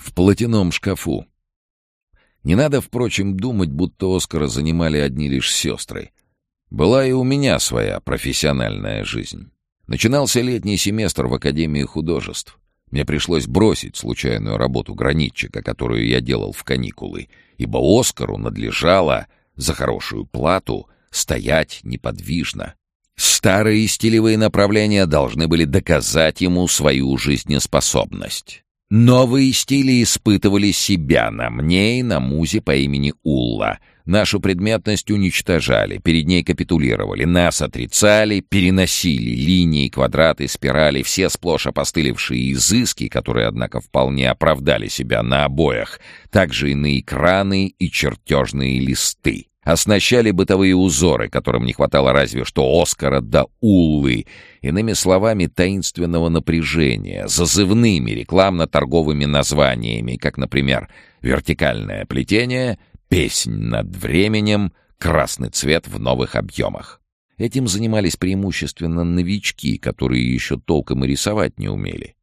в платяном шкафу. Не надо, впрочем, думать, будто Оскара занимали одни лишь сестры. Была и у меня своя профессиональная жизнь. Начинался летний семестр в Академии художеств. Мне пришлось бросить случайную работу гранитчика, которую я делал в каникулы, ибо Оскару надлежало за хорошую плату стоять неподвижно. Старые стилевые направления должны были доказать ему свою жизнеспособность. Новые стили испытывали себя на мне и на музе по имени Улла. Нашу предметность уничтожали, перед ней капитулировали, нас отрицали, переносили линии, квадраты, спирали, все сплошь опостылевшие изыски, которые, однако, вполне оправдали себя на обоях, также и на экраны и чертежные листы оснащали бытовые узоры, которым не хватало разве что Оскара да Уллы, иными словами, таинственного напряжения, зазывными рекламно-торговыми названиями, как, например, «Вертикальное плетение», «Песнь над временем», «Красный цвет в новых объемах». Этим занимались преимущественно новички, которые еще толком и рисовать не умели.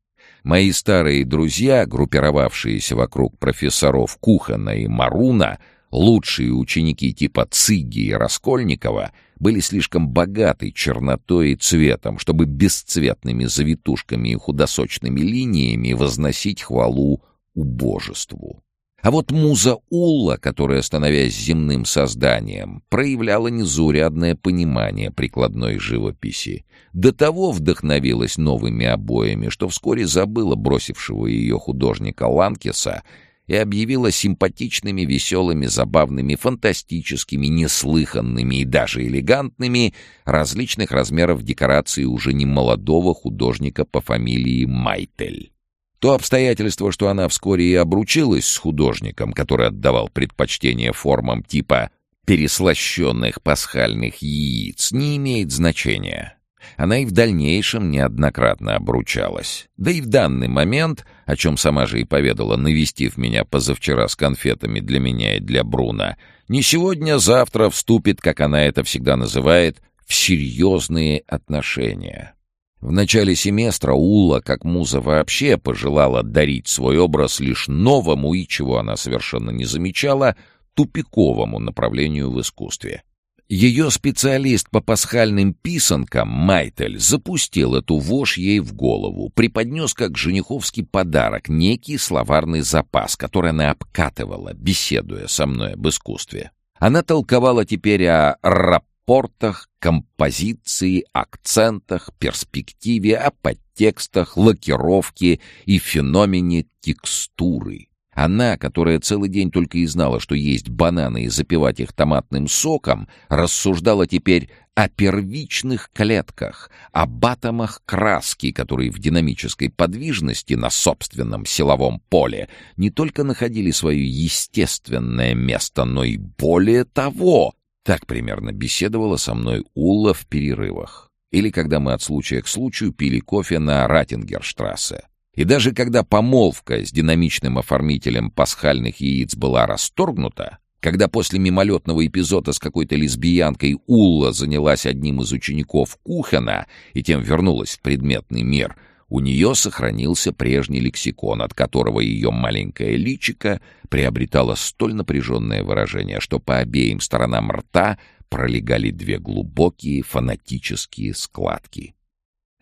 Мои старые друзья, группировавшиеся вокруг профессоров Кухана и Маруна, Лучшие ученики типа Цыги и Раскольникова были слишком богаты чернотой и цветом, чтобы бесцветными завитушками и худосочными линиями возносить хвалу убожеству. А вот муза Улла, которая, становясь земным созданием, проявляла незаурядное понимание прикладной живописи, до того вдохновилась новыми обоями, что вскоре забыла бросившего ее художника Ланкеса и объявила симпатичными, веселыми, забавными, фантастическими, неслыханными и даже элегантными различных размеров декорации уже не молодого художника по фамилии Майтель. То обстоятельство, что она вскоре и обручилась с художником, который отдавал предпочтение формам типа переслащенных пасхальных яиц, не имеет значения. Она и в дальнейшем неоднократно обручалась. Да и в данный момент, о чем сама же и поведала, навестив меня позавчера с конфетами для меня и для Бруна, не сегодня-завтра а вступит, как она это всегда называет, в серьезные отношения. В начале семестра Ула, как муза вообще, пожелала дарить свой образ лишь новому и, чего она совершенно не замечала, тупиковому направлению в искусстве. Ее специалист по пасхальным писанкам, Майтель, запустил эту вошь ей в голову, преподнес как жениховский подарок некий словарный запас, который она обкатывала, беседуя со мной об искусстве. Она толковала теперь о рапортах, композиции, акцентах, перспективе, о подтекстах, лакировке и феномене текстуры. Она, которая целый день только и знала, что есть бананы и запивать их томатным соком, рассуждала теперь о первичных клетках, об атомах краски, которые в динамической подвижности на собственном силовом поле не только находили свое естественное место, но и более того. Так примерно беседовала со мной Улла в перерывах. Или когда мы от случая к случаю пили кофе на Ратингерштрассе. И даже когда помолвка с динамичным оформителем пасхальных яиц была расторгнута, когда после мимолетного эпизода с какой-то лесбиянкой Улла занялась одним из учеников Кухена и тем вернулась в предметный мир, у нее сохранился прежний лексикон, от которого ее маленькое личико приобретало столь напряженное выражение, что по обеим сторонам рта пролегали две глубокие фанатические складки.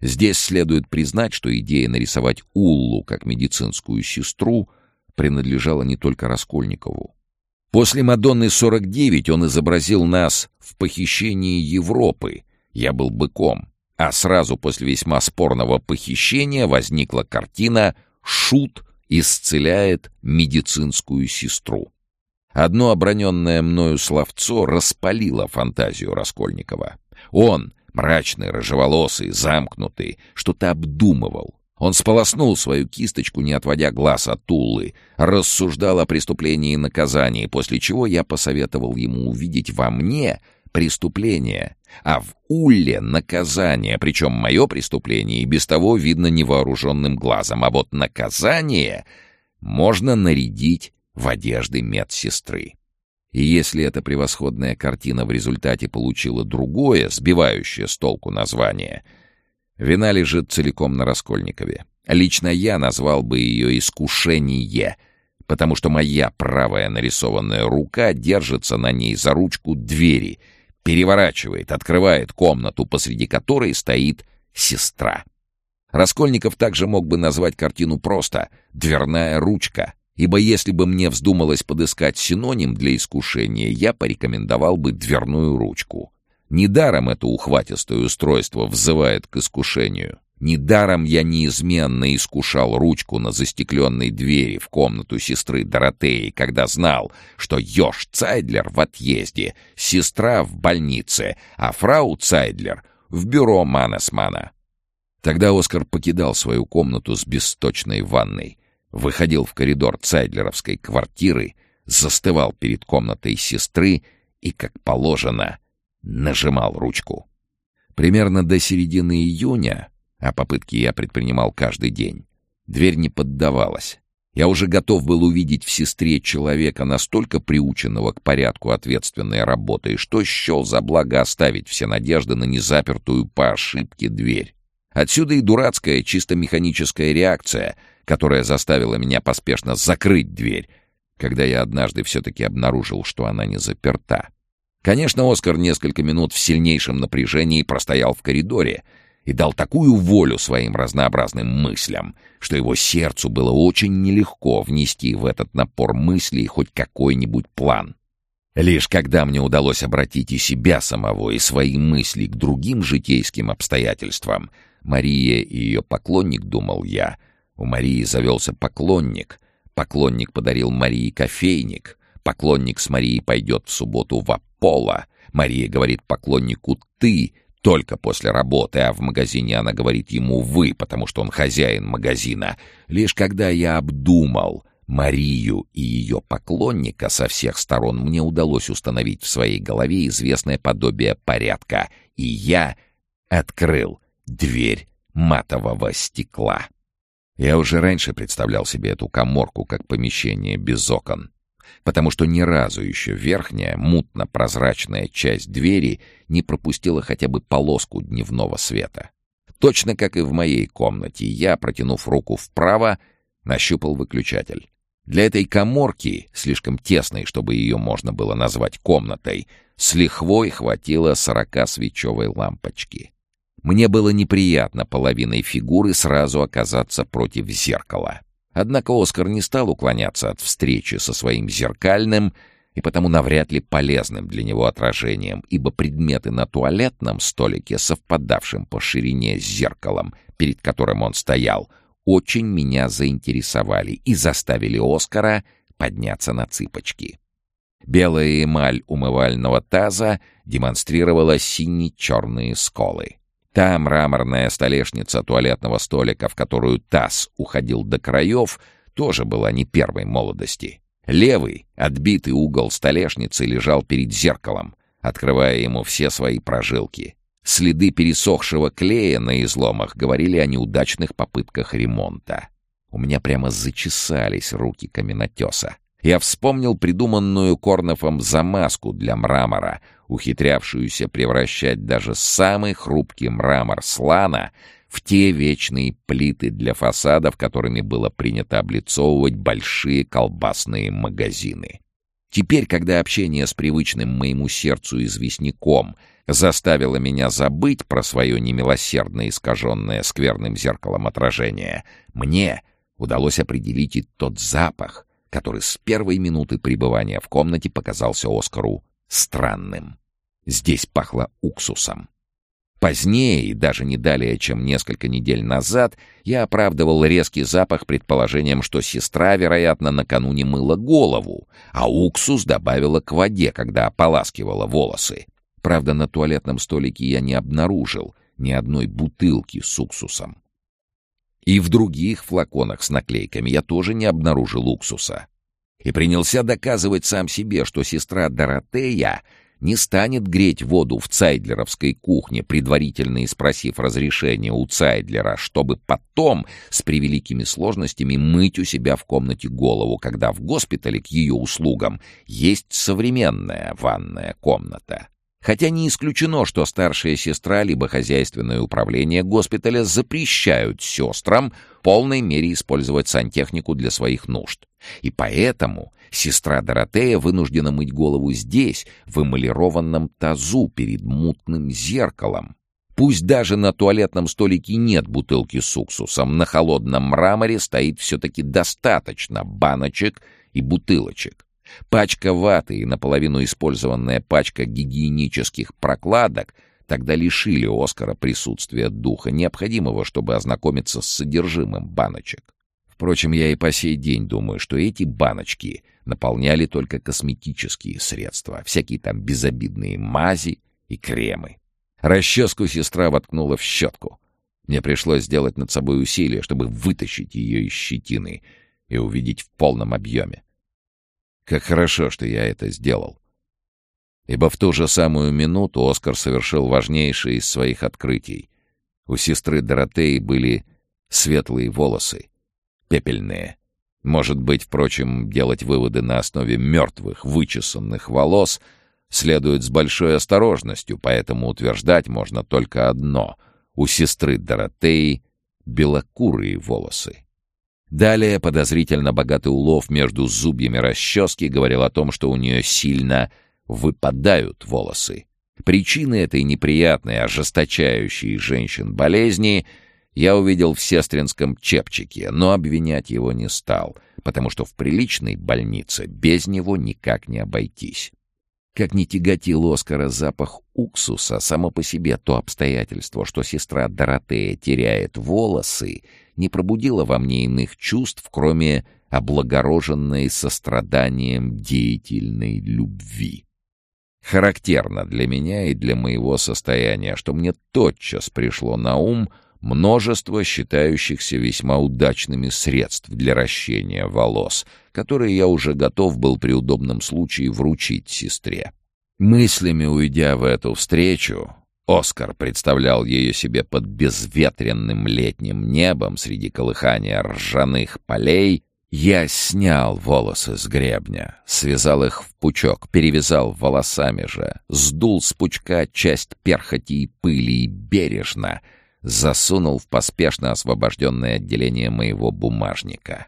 Здесь следует признать, что идея нарисовать Уллу как медицинскую сестру принадлежала не только Раскольникову. После «Мадонны 49» он изобразил нас в похищении Европы. Я был быком. А сразу после весьма спорного похищения возникла картина «Шут исцеляет медицинскую сестру». Одно оброненное мною словцо распалило фантазию Раскольникова. Он, Мрачный, рыжеволосый, замкнутый, что-то обдумывал. Он сполоснул свою кисточку, не отводя глаз от Тулы, рассуждал о преступлении и наказании, после чего я посоветовал ему увидеть во мне преступление, а в Улле наказание, причем мое преступление и без того видно невооруженным глазом, а вот наказание можно нарядить в одежды медсестры. И если эта превосходная картина в результате получила другое, сбивающее с толку название, вина лежит целиком на Раскольникове. Лично я назвал бы ее «искушение», потому что моя правая нарисованная рука держится на ней за ручку двери, переворачивает, открывает комнату, посреди которой стоит сестра. Раскольников также мог бы назвать картину просто «дверная ручка», ибо если бы мне вздумалось подыскать синоним для искушения, я порекомендовал бы дверную ручку. Недаром это ухватистое устройство взывает к искушению. Недаром я неизменно искушал ручку на застекленной двери в комнату сестры Доротеи, когда знал, что Йош Цайдлер в отъезде, сестра в больнице, а фрау Цайдлер в бюро Манесмана. Тогда Оскар покидал свою комнату с бесточной ванной, выходил в коридор Цайдлеровской квартиры, застывал перед комнатой сестры и, как положено, нажимал ручку. Примерно до середины июня а попытки я предпринимал каждый день. Дверь не поддавалась. Я уже готов был увидеть в сестре человека, настолько приученного к порядку ответственной работы, что счел за благо оставить все надежды на незапертую по ошибке дверь. Отсюда и дурацкая, чисто механическая реакция, которая заставила меня поспешно закрыть дверь, когда я однажды все-таки обнаружил, что она не заперта. Конечно, Оскар несколько минут в сильнейшем напряжении простоял в коридоре, и дал такую волю своим разнообразным мыслям, что его сердцу было очень нелегко внести в этот напор мыслей хоть какой-нибудь план. Лишь когда мне удалось обратить и себя самого, и свои мысли к другим житейским обстоятельствам, Мария и ее поклонник, думал я, у Марии завелся поклонник, поклонник подарил Марии кофейник, поклонник с Марией пойдет в субботу в Аполло, Мария говорит поклоннику «ты», только после работы, а в магазине она говорит ему «вы», потому что он хозяин магазина. Лишь когда я обдумал Марию и ее поклонника со всех сторон, мне удалось установить в своей голове известное подобие порядка, и я открыл дверь матового стекла. Я уже раньше представлял себе эту коморку как помещение без окон потому что ни разу еще верхняя, мутно-прозрачная часть двери не пропустила хотя бы полоску дневного света. Точно как и в моей комнате, я, протянув руку вправо, нащупал выключатель. Для этой коморки, слишком тесной, чтобы ее можно было назвать комнатой, с лихвой хватило сорока свечевой лампочки. Мне было неприятно половиной фигуры сразу оказаться против зеркала. Однако Оскар не стал уклоняться от встречи со своим зеркальным и потому навряд ли полезным для него отражением, ибо предметы на туалетном столике, совпадавшим по ширине с зеркалом, перед которым он стоял, очень меня заинтересовали и заставили Оскара подняться на цыпочки. Белая эмаль умывального таза демонстрировала сине-черные сколы. Та мраморная столешница туалетного столика, в которую таз уходил до краев, тоже была не первой молодости. Левый, отбитый угол столешницы лежал перед зеркалом, открывая ему все свои прожилки. Следы пересохшего клея на изломах говорили о неудачных попытках ремонта. У меня прямо зачесались руки каменотеса. Я вспомнил придуманную Корнофом замазку для мрамора, ухитрявшуюся превращать даже самый хрупкий мрамор слана в те вечные плиты для фасадов, которыми было принято облицовывать большие колбасные магазины. Теперь, когда общение с привычным моему сердцу известняком заставило меня забыть про свое немилосердно искаженное скверным зеркалом отражение, мне удалось определить и тот запах, который с первой минуты пребывания в комнате показался Оскару странным. Здесь пахло уксусом. Позднее, и даже не далее, чем несколько недель назад, я оправдывал резкий запах предположением, что сестра, вероятно, накануне мыла голову, а уксус добавила к воде, когда ополаскивала волосы. Правда, на туалетном столике я не обнаружил ни одной бутылки с уксусом. И в других флаконах с наклейками я тоже не обнаружил уксуса. И принялся доказывать сам себе, что сестра Доротея не станет греть воду в Цайдлеровской кухне, предварительно и спросив разрешения у Цайдлера, чтобы потом с превеликими сложностями мыть у себя в комнате голову, когда в госпитале к ее услугам есть современная ванная комната. Хотя не исключено, что старшая сестра либо хозяйственное управление госпиталя запрещают сестрам в полной мере использовать сантехнику для своих нужд. И поэтому сестра Доротея вынуждена мыть голову здесь, в эмалированном тазу перед мутным зеркалом. Пусть даже на туалетном столике нет бутылки с уксусом, на холодном мраморе стоит все-таки достаточно баночек и бутылочек. Пачка ваты и наполовину использованная пачка гигиенических прокладок тогда лишили Оскара присутствия духа, необходимого, чтобы ознакомиться с содержимым баночек. Впрочем, я и по сей день думаю, что эти баночки наполняли только косметические средства, всякие там безобидные мази и кремы. Расческу сестра воткнула в щетку. Мне пришлось сделать над собой усилие, чтобы вытащить ее из щетины и увидеть в полном объеме. Как хорошо, что я это сделал. Ибо в ту же самую минуту Оскар совершил важнейшее из своих открытий. У сестры Доротеи были светлые волосы, пепельные. Может быть, впрочем, делать выводы на основе мертвых, вычесанных волос следует с большой осторожностью, поэтому утверждать можно только одно — у сестры Доротеи белокурые волосы. Далее подозрительно богатый улов между зубьями расчески говорил о том, что у нее сильно выпадают волосы. Причины этой неприятной, ожесточающей женщин болезни я увидел в сестринском чепчике, но обвинять его не стал, потому что в приличной больнице без него никак не обойтись. Как не тяготил Оскара запах уксуса, само по себе то обстоятельство, что сестра Доротея теряет волосы, не пробудило во мне иных чувств, кроме облагороженной состраданием деятельной любви. Характерно для меня и для моего состояния, что мне тотчас пришло на ум множество считающихся весьма удачными средств для ращения волос — которые я уже готов был при удобном случае вручить сестре. Мыслями уйдя в эту встречу, Оскар представлял ее себе под безветренным летним небом среди колыхания ржаных полей, я снял волосы с гребня, связал их в пучок, перевязал волосами же, сдул с пучка часть перхоти и пыли и бережно засунул в поспешно освобожденное отделение моего бумажника.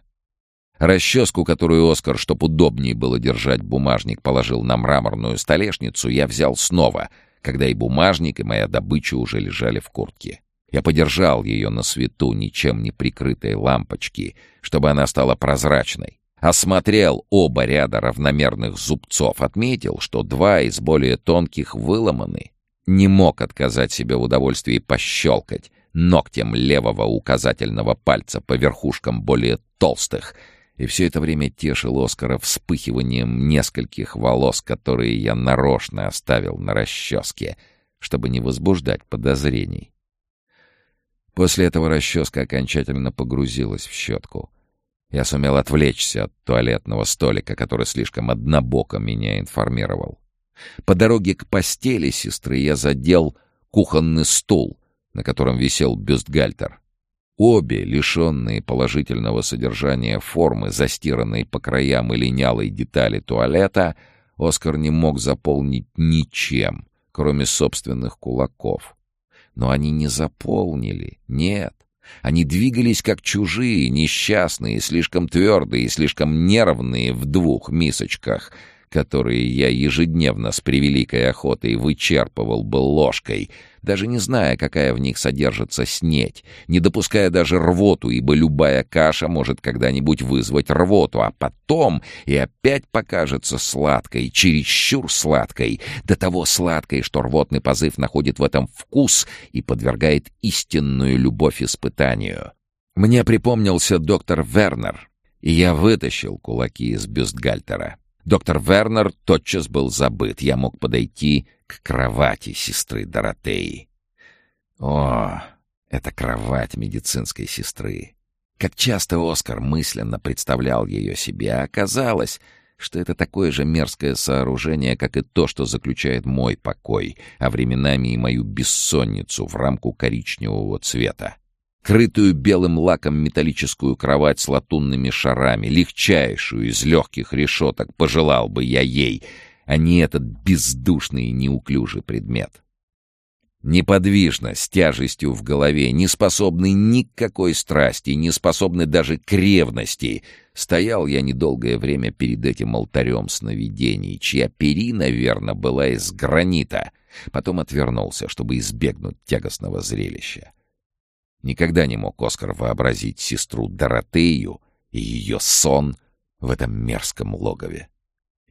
Расческу, которую Оскар, чтоб удобнее было держать бумажник, положил на мраморную столешницу, я взял снова, когда и бумажник, и моя добыча уже лежали в куртке. Я подержал ее на свету ничем не прикрытой лампочки, чтобы она стала прозрачной. Осмотрел оба ряда равномерных зубцов, отметил, что два из более тонких выломаны. Не мог отказать себе в удовольствии пощелкать ногтем левого указательного пальца по верхушкам более толстых — и все это время тешил Оскара вспыхиванием нескольких волос, которые я нарочно оставил на расческе, чтобы не возбуждать подозрений. После этого расческа окончательно погрузилась в щетку. Я сумел отвлечься от туалетного столика, который слишком однобоко меня информировал. По дороге к постели сестры я задел кухонный стул, на котором висел бюстгальтер. Обе, лишенные положительного содержания формы, застиранной по краям и линялой детали туалета, Оскар не мог заполнить ничем, кроме собственных кулаков. Но они не заполнили, нет. Они двигались как чужие, несчастные, слишком твердые слишком нервные в двух мисочках — которые я ежедневно с превеликой охотой вычерпывал бы ложкой, даже не зная, какая в них содержится снеть, не допуская даже рвоту, ибо любая каша может когда-нибудь вызвать рвоту, а потом и опять покажется сладкой, чересчур сладкой, до того сладкой, что рвотный позыв находит в этом вкус и подвергает истинную любовь испытанию. Мне припомнился доктор Вернер, и я вытащил кулаки из бюстгальтера. Доктор Вернер тотчас был забыт. Я мог подойти к кровати сестры Доротеи. О, это кровать медицинской сестры. Как часто Оскар мысленно представлял ее себе, а оказалось, что это такое же мерзкое сооружение, как и то, что заключает мой покой, а временами и мою бессонницу в рамку коричневого цвета крытую белым лаком металлическую кровать с латунными шарами, легчайшую из легких решеток, пожелал бы я ей. а не этот бездушный и неуклюжий предмет. Неподвижно, с тяжестью в голове, не способный ни к какой страсти, не способный даже к ревности, стоял я недолгое время перед этим алтарем сновидений, чья перина, верно, была из гранита. Потом отвернулся, чтобы избегнуть тягостного зрелища. Никогда не мог Оскар вообразить сестру Доротею и ее сон в этом мерзком логове.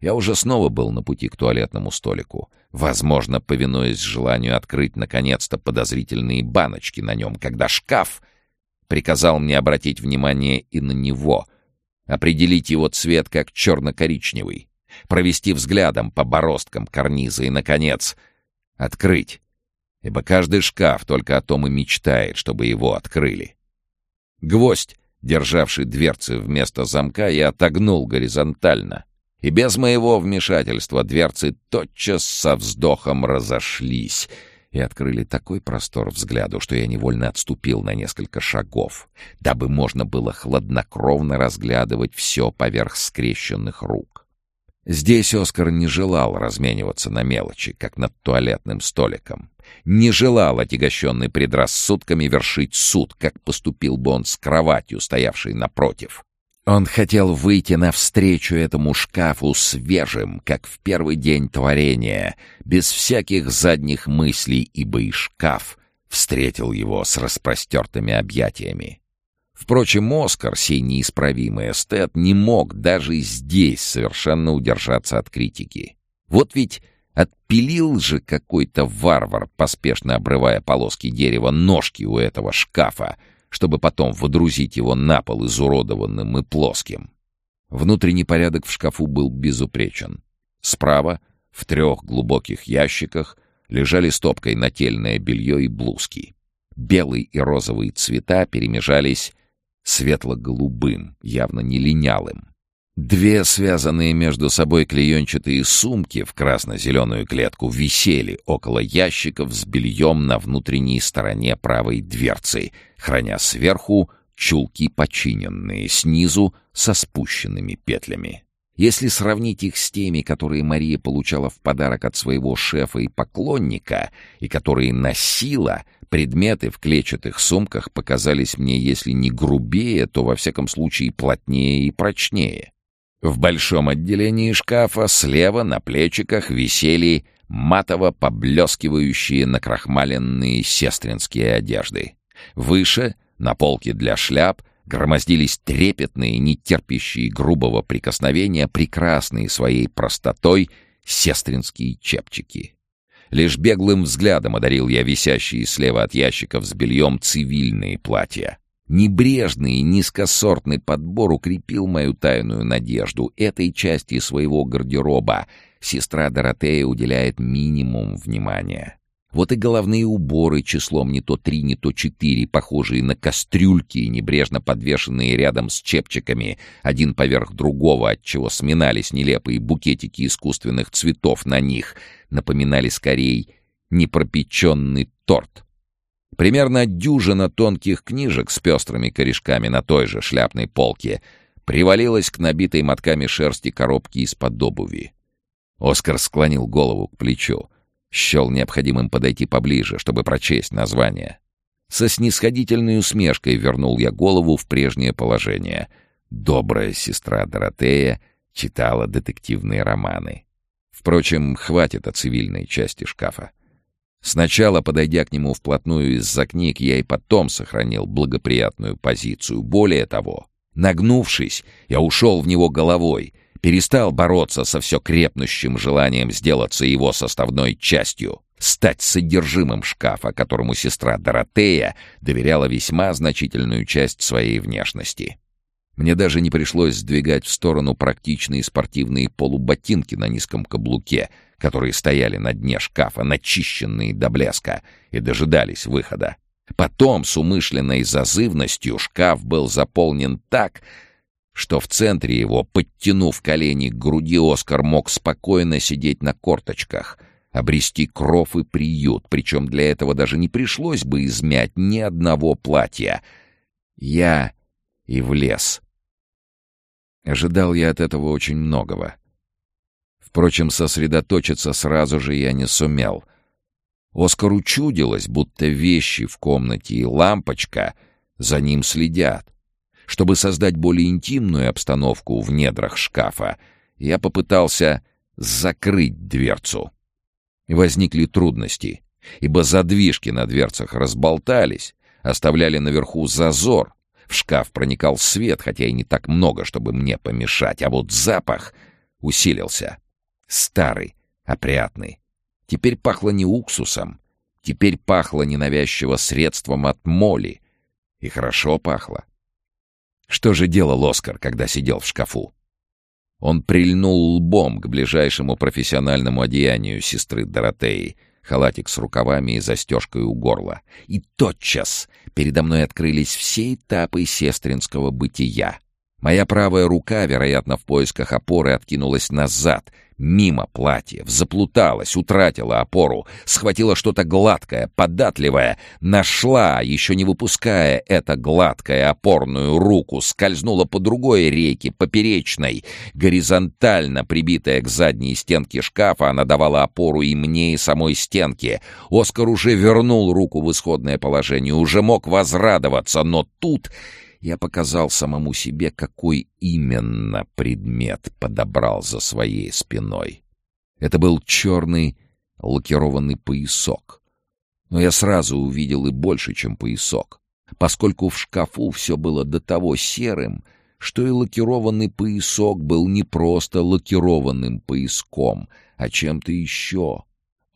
Я уже снова был на пути к туалетному столику, возможно, повинуясь желанию открыть наконец-то подозрительные баночки на нем, когда шкаф приказал мне обратить внимание и на него, определить его цвет как черно-коричневый, провести взглядом по бороздкам карниза и, наконец, открыть, ибо каждый шкаф только о том и мечтает, чтобы его открыли. Гвоздь, державший дверцы вместо замка, я отогнул горизонтально — и без моего вмешательства дверцы тотчас со вздохом разошлись и открыли такой простор взгляду, что я невольно отступил на несколько шагов, дабы можно было хладнокровно разглядывать все поверх скрещенных рук. Здесь Оскар не желал размениваться на мелочи, как над туалетным столиком. Не желал, отягощенный предрассудками, вершить суд, как поступил бы он с кроватью, стоявшей напротив. Он хотел выйти навстречу этому шкафу свежим, как в первый день творения, без всяких задних мыслей, ибо и шкаф встретил его с распростертыми объятиями. Впрочем, Оскар, сей неисправимый эстет, не мог даже здесь совершенно удержаться от критики. Вот ведь отпилил же какой-то варвар, поспешно обрывая полоски дерева, ножки у этого шкафа, чтобы потом водрузить его на пол изуродованным и плоским. Внутренний порядок в шкафу был безупречен. Справа, в трех глубоких ящиках, лежали стопкой нательное белье и блузки. Белый и розовый цвета перемежались светло-голубым, явно не линялым. Две связанные между собой клеенчатые сумки в красно-зеленую клетку висели около ящиков с бельем на внутренней стороне правой дверцы, храня сверху чулки починенные, снизу со спущенными петлями. Если сравнить их с теми, которые Мария получала в подарок от своего шефа и поклонника, и которые носила, предметы в клетчатых сумках показались мне, если не грубее, то во всяком случае плотнее и прочнее. В большом отделении шкафа слева на плечиках висели матово поблескивающие накрахмаленные сестринские одежды. Выше, на полке для шляп, громоздились трепетные, нетерпящие грубого прикосновения, прекрасные своей простотой сестринские чепчики. Лишь беглым взглядом одарил я висящие слева от ящиков с бельем цивильные платья. Небрежный и низкосортный подбор укрепил мою тайную надежду. Этой части своего гардероба сестра Доротея уделяет минимум внимания. Вот и головные уборы числом не то три, не то четыре, похожие на кастрюльки, небрежно подвешенные рядом с чепчиками, один поверх другого, отчего сминались нелепые букетики искусственных цветов на них, напоминали скорее непропеченный торт. Примерно дюжина тонких книжек с пестрыми корешками на той же шляпной полке привалилась к набитой мотками шерсти коробке из-под обуви. Оскар склонил голову к плечу. Счел необходимым подойти поближе, чтобы прочесть название. Со снисходительной усмешкой вернул я голову в прежнее положение. Добрая сестра Доротея читала детективные романы. Впрочем, хватит о цивильной части шкафа. Сначала, подойдя к нему вплотную из-за книг, я и потом сохранил благоприятную позицию. Более того, нагнувшись, я ушел в него головой, перестал бороться со все крепнущим желанием сделаться его составной частью, стать содержимым шкафа, которому сестра Доротея доверяла весьма значительную часть своей внешности. Мне даже не пришлось сдвигать в сторону практичные спортивные полуботинки на низком каблуке — которые стояли на дне шкафа, начищенные до блеска, и дожидались выхода. Потом с умышленной зазывностью шкаф был заполнен так, что в центре его, подтянув колени к груди, Оскар мог спокойно сидеть на корточках, обрести кров и приют, причем для этого даже не пришлось бы измять ни одного платья. Я и влез. Ожидал я от этого очень многого. Впрочем, сосредоточиться сразу же я не сумел. Оскару чудилось, будто вещи в комнате и лампочка за ним следят. Чтобы создать более интимную обстановку в недрах шкафа, я попытался закрыть дверцу. Возникли трудности, ибо задвижки на дверцах разболтались, оставляли наверху зазор. В шкаф проникал свет, хотя и не так много, чтобы мне помешать, а вот запах усилился. Старый, опрятный. Теперь пахло не уксусом, теперь пахло ненавязчиво средством от моли. И хорошо пахло. Что же делал Оскар, когда сидел в шкафу? Он прильнул лбом к ближайшему профессиональному одеянию сестры Доротеи, халатик с рукавами и застежкой у горла. И тотчас передо мной открылись все этапы сестринского бытия. Моя правая рука, вероятно, в поисках опоры откинулась назад — Мимо платьев, заплуталась, утратила опору, схватила что-то гладкое, податливое, нашла, еще не выпуская это гладкое опорную руку, скользнула по другой рейке, поперечной, горизонтально прибитая к задней стенке шкафа, она давала опору и мне, и самой стенке. Оскар уже вернул руку в исходное положение, уже мог возрадоваться, но тут я показал самому себе, какой именно предмет подобрал за своей спиной. Это был черный лакированный поясок. Но я сразу увидел и больше, чем поясок, поскольку в шкафу все было до того серым, что и лакированный поясок был не просто лакированным пояском, а чем-то еще.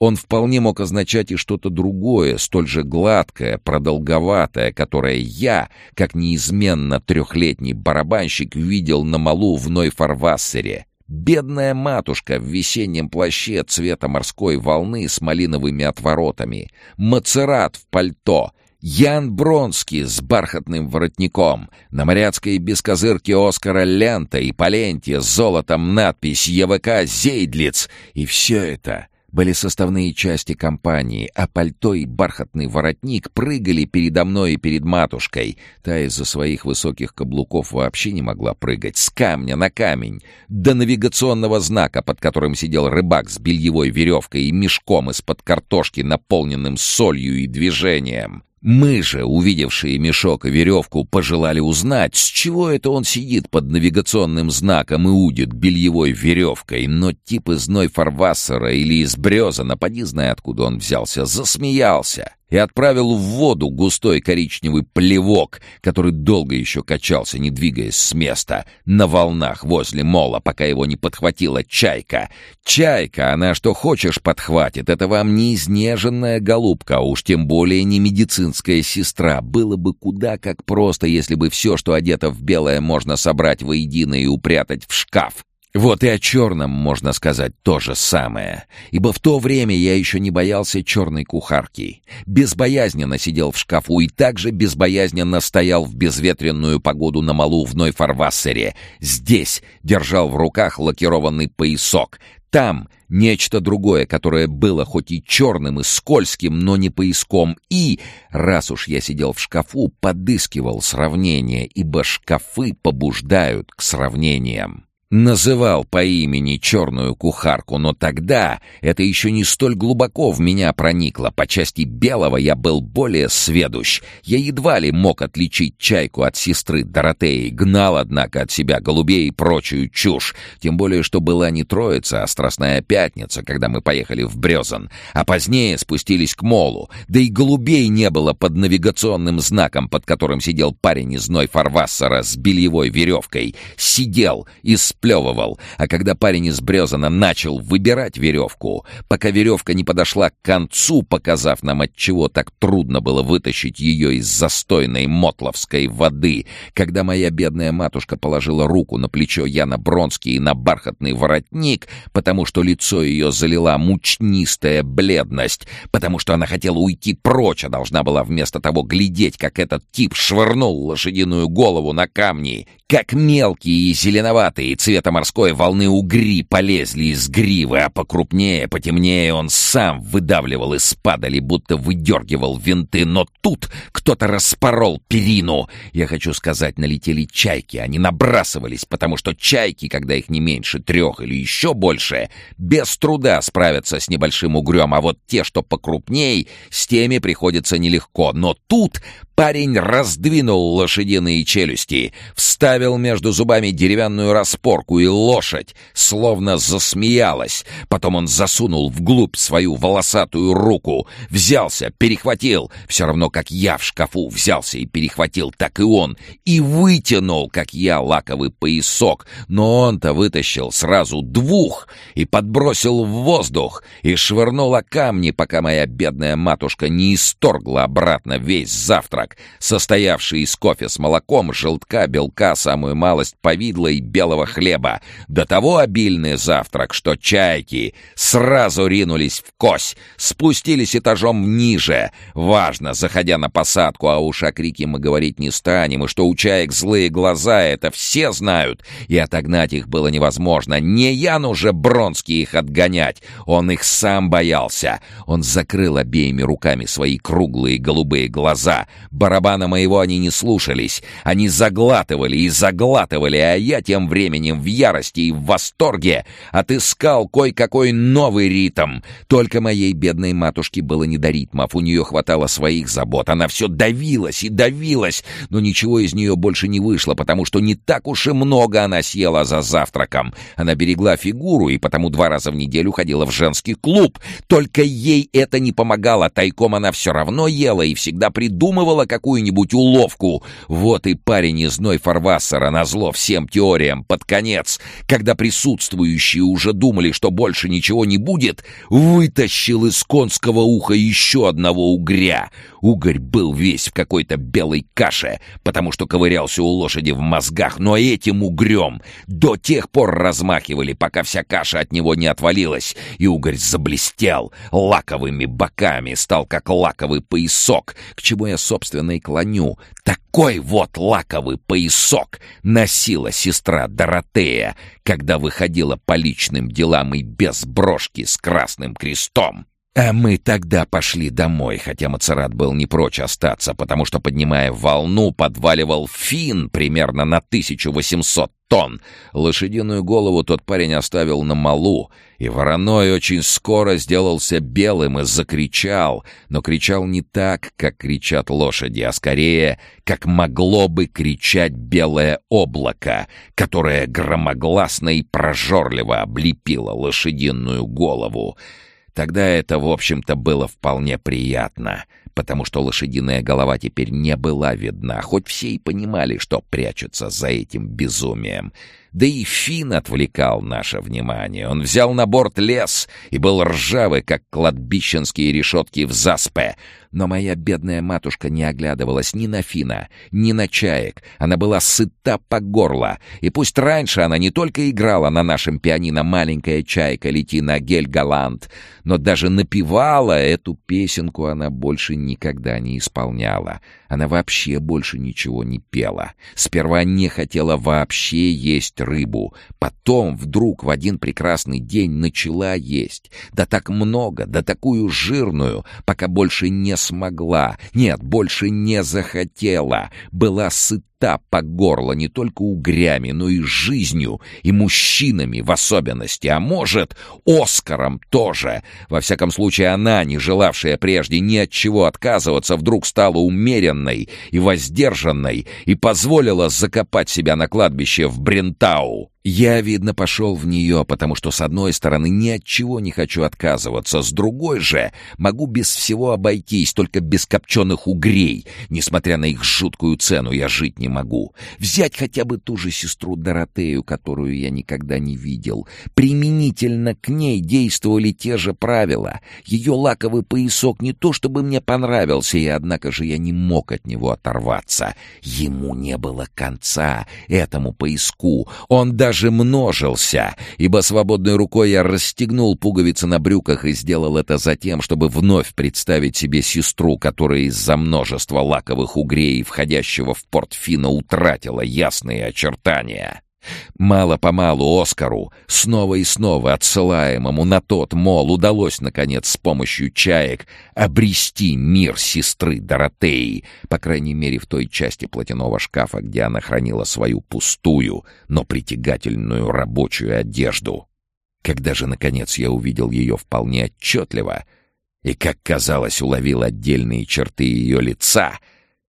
Он вполне мог означать и что-то другое, столь же гладкое, продолговатое, которое я, как неизменно трехлетний барабанщик, видел на малу в Нойфарвассере. Бедная матушка в весеннем плаще цвета морской волны с малиновыми отворотами, Мацерат в пальто, Ян Бронский с бархатным воротником, на моряцкой бескозырке Оскара лента и по ленте с золотом надпись «ЕВК Зейдлиц» и все это — были составные части компании, а пальто и бархатный воротник прыгали передо мной и перед матушкой. Та из-за своих высоких каблуков вообще не могла прыгать с камня на камень, до навигационного знака, под которым сидел рыбак с бельевой веревкой и мешком из-под картошки, наполненным солью и движением. Мы же, увидевшие мешок и веревку, пожелали узнать, с чего это он сидит под навигационным знаком и удит бельевой веревкой, но тип из Нойфарвассера или из Бреза, поди знай, откуда он взялся, засмеялся и отправил в воду густой коричневый плевок, который долго еще качался, не двигаясь с места, на волнах возле мола, пока его не подхватила чайка. Чайка, она что хочешь подхватит, это вам не изнеженная голубка, а уж тем более не медицинская сестра. Было бы куда как просто, если бы все, что одето в белое, можно собрать воедино и упрятать в шкаф. Вот и о черном можно сказать то же самое, ибо в то время я еще не боялся черной кухарки. Безбоязненно сидел в шкафу и также безбоязненно стоял в безветренную погоду на малу в Нойфарвассере. Здесь держал в руках лакированный поясок. Там нечто другое, которое было хоть и черным и скользким, но не пояском. И, раз уж я сидел в шкафу, подыскивал сравнение, ибо шкафы побуждают к сравнениям. Называл по имени черную кухарку, но тогда это еще не столь глубоко в меня проникло. По части белого я был более сведущ. Я едва ли мог отличить чайку от сестры Доротеи, гнал, однако, от себя голубей и прочую чушь. Тем более, что была не троица, а страстная пятница, когда мы поехали в Брезан, а позднее спустились к молу. Да и голубей не было под навигационным знаком, под которым сидел парень из Нойфарвассера с бельевой веревкой. Сидел и сплевывал, а когда парень из Брезана начал выбирать веревку, пока веревка не подошла к концу, показав нам, от чего так трудно было вытащить ее из застойной мотловской воды, когда моя бедная матушка положила руку на плечо Яна Бронский и на бархатный воротник, потому что лицо ее залила мучнистая бледность, потому что она хотела уйти прочь, а должна была вместо того глядеть, как этот тип швырнул лошадиную голову на камни, как мелкие и зеленоватые, цвета морской волны угри полезли из гривы, а покрупнее, потемнее он сам выдавливал из падали, будто выдергивал винты. Но тут кто-то распорол перину. Я хочу сказать, налетели чайки. Они набрасывались, потому что чайки, когда их не меньше трех или еще больше, без труда справятся с небольшим угрем, а вот те, что покрупней, с теми приходится нелегко. Но тут Парень раздвинул лошадиные челюсти, вставил между зубами деревянную распорку, и лошадь словно засмеялась. Потом он засунул вглубь свою волосатую руку, взялся, перехватил, все равно как я в шкафу взялся и перехватил, так и он, и вытянул, как я, лаковый поясок. Но он-то вытащил сразу двух и подбросил в воздух, и швырнула камни, пока моя бедная матушка не исторгла обратно весь завтрак, состоявший из кофе с молоком, желтка, белка, самую малость повидла и белого хлеба. До того обильный завтрак, что чайки сразу ринулись в кось, спустились этажом ниже. Важно, заходя на посадку, а уж о крике мы говорить не станем, и что у чаек злые глаза, это все знают, и отогнать их было невозможно. Не Яну же Бронский их отгонять, он их сам боялся. Он закрыл обеими руками свои круглые голубые глаза, Барабана моего они не слушались. Они заглатывали и заглатывали, а я тем временем в ярости и в восторге отыскал кой-какой новый ритм. Только моей бедной матушке было не до ритмов, у нее хватало своих забот. Она все давилась и давилась, но ничего из нее больше не вышло, потому что не так уж и много она съела за завтраком. Она берегла фигуру и потому два раза в неделю ходила в женский клуб. Только ей это не помогало, тайком она все равно ела и всегда придумывала, какую-нибудь уловку. Вот и парень из Нойфарвассера назло всем теориям под конец, когда присутствующие уже думали, что больше ничего не будет, вытащил из конского уха еще одного угря. Угорь был весь в какой-то белой каше, потому что ковырялся у лошади в мозгах, но этим угрем до тех пор размахивали, пока вся каша от него не отвалилась, и угорь заблестел лаковыми боками, стал как лаковый поясок, к чему я, собственно, и клоню. Такой вот лаковый поясок носила сестра Доротея, когда выходила по личным делам и без брошки с красным крестом. А мы тогда пошли домой, хотя Мацерат был не прочь остаться, потому что, поднимая волну, подваливал фин примерно на 1800 тонн. Лошадиную голову тот парень оставил на малу, и вороной очень скоро сделался белым и закричал, но кричал не так, как кричат лошади, а скорее, как могло бы кричать белое облако, которое громогласно и прожорливо облепило лошадиную голову. Тогда это, в общем-то, было вполне приятно, потому что лошадиная голова теперь не была видна, хоть все и понимали, что прячутся за этим безумием. Да и Фин отвлекал наше внимание. Он взял на борт лес и был ржавый, как кладбищенские решетки в заспе. Но моя бедная матушка не оглядывалась ни на Фина, ни на чаек. Она была сыта по горло. И пусть раньше она не только играла на нашем пианино «Маленькая чайка, лети на гель-галант», но даже напевала эту песенку она больше никогда не исполняла. Она вообще больше ничего не пела. Сперва не хотела вообще есть рыбу. Потом вдруг в один прекрасный день начала есть. Да так много, да такую жирную, пока больше не смогла. Нет, больше не захотела. Была сыта та по горло не только угрями, но и жизнью, и мужчинами в особенности, а может, Оскаром тоже. Во всяком случае, она, не желавшая прежде ни от чего отказываться, вдруг стала умеренной и воздержанной и позволила закопать себя на кладбище в Брентау. Я, видно, пошел в нее, потому что, с одной стороны, ни от чего не хочу отказываться, с другой же могу без всего обойтись, только без копченых угрей. Несмотря на их жуткую цену, я жить не могу. Взять хотя бы ту же сестру Доротею, которую я никогда не видел. Применительно к ней действовали те же правила. Ее лаковый поясок не то чтобы мне понравился, и однако же я не мог от него оторваться. Ему не было конца, этому пояску. Он даже даже множился, ибо свободной рукой я расстегнул пуговицы на брюках и сделал это затем, чтобы вновь представить себе сестру, которая из-за множества лаковых угрей, входящего в порт Фина, утратила ясные очертания. Мало-помалу Оскару, снова и снова отсылаемому на тот мол, удалось, наконец, с помощью чаек обрести мир сестры Доротеи, по крайней мере, в той части платяного шкафа, где она хранила свою пустую, но притягательную рабочую одежду. Когда же, наконец, я увидел ее вполне отчетливо и, как казалось, уловил отдельные черты ее лица,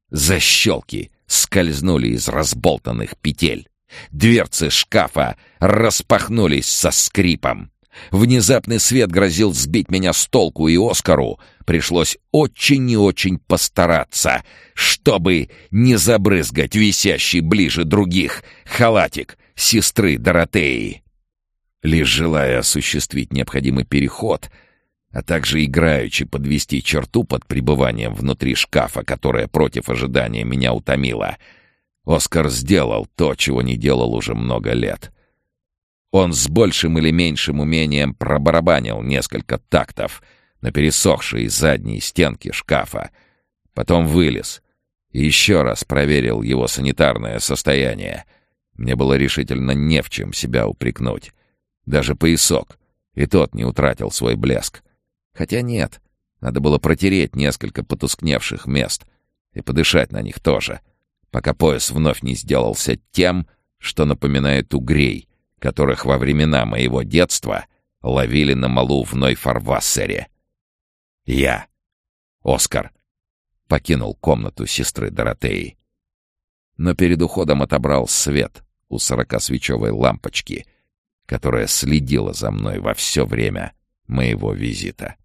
защелки скользнули из разболтанных петель. Дверцы шкафа распахнулись со скрипом. Внезапный свет грозил сбить меня с толку, и Оскару пришлось очень и очень постараться, чтобы не забрызгать висящий ближе других халатик сестры Доротеи. Лишь желая осуществить необходимый переход, а также играючи подвести черту под пребыванием внутри шкафа, которая против ожидания меня утомила — Оскар сделал то, чего не делал уже много лет. Он с большим или меньшим умением пробарабанил несколько тактов на пересохшей задней стенке шкафа. Потом вылез и еще раз проверил его санитарное состояние. Мне было решительно не в чем себя упрекнуть. Даже поясок, и тот не утратил свой блеск. Хотя нет, надо было протереть несколько потускневших мест и подышать на них тоже — пока пояс вновь не сделался тем, что напоминает угрей, которых во времена моего детства ловили на малу в Нойфарвассере. Я, Оскар, покинул комнату сестры Доротеи. Но перед уходом отобрал свет у сорокасвечевой лампочки, которая следила за мной во все время моего визита.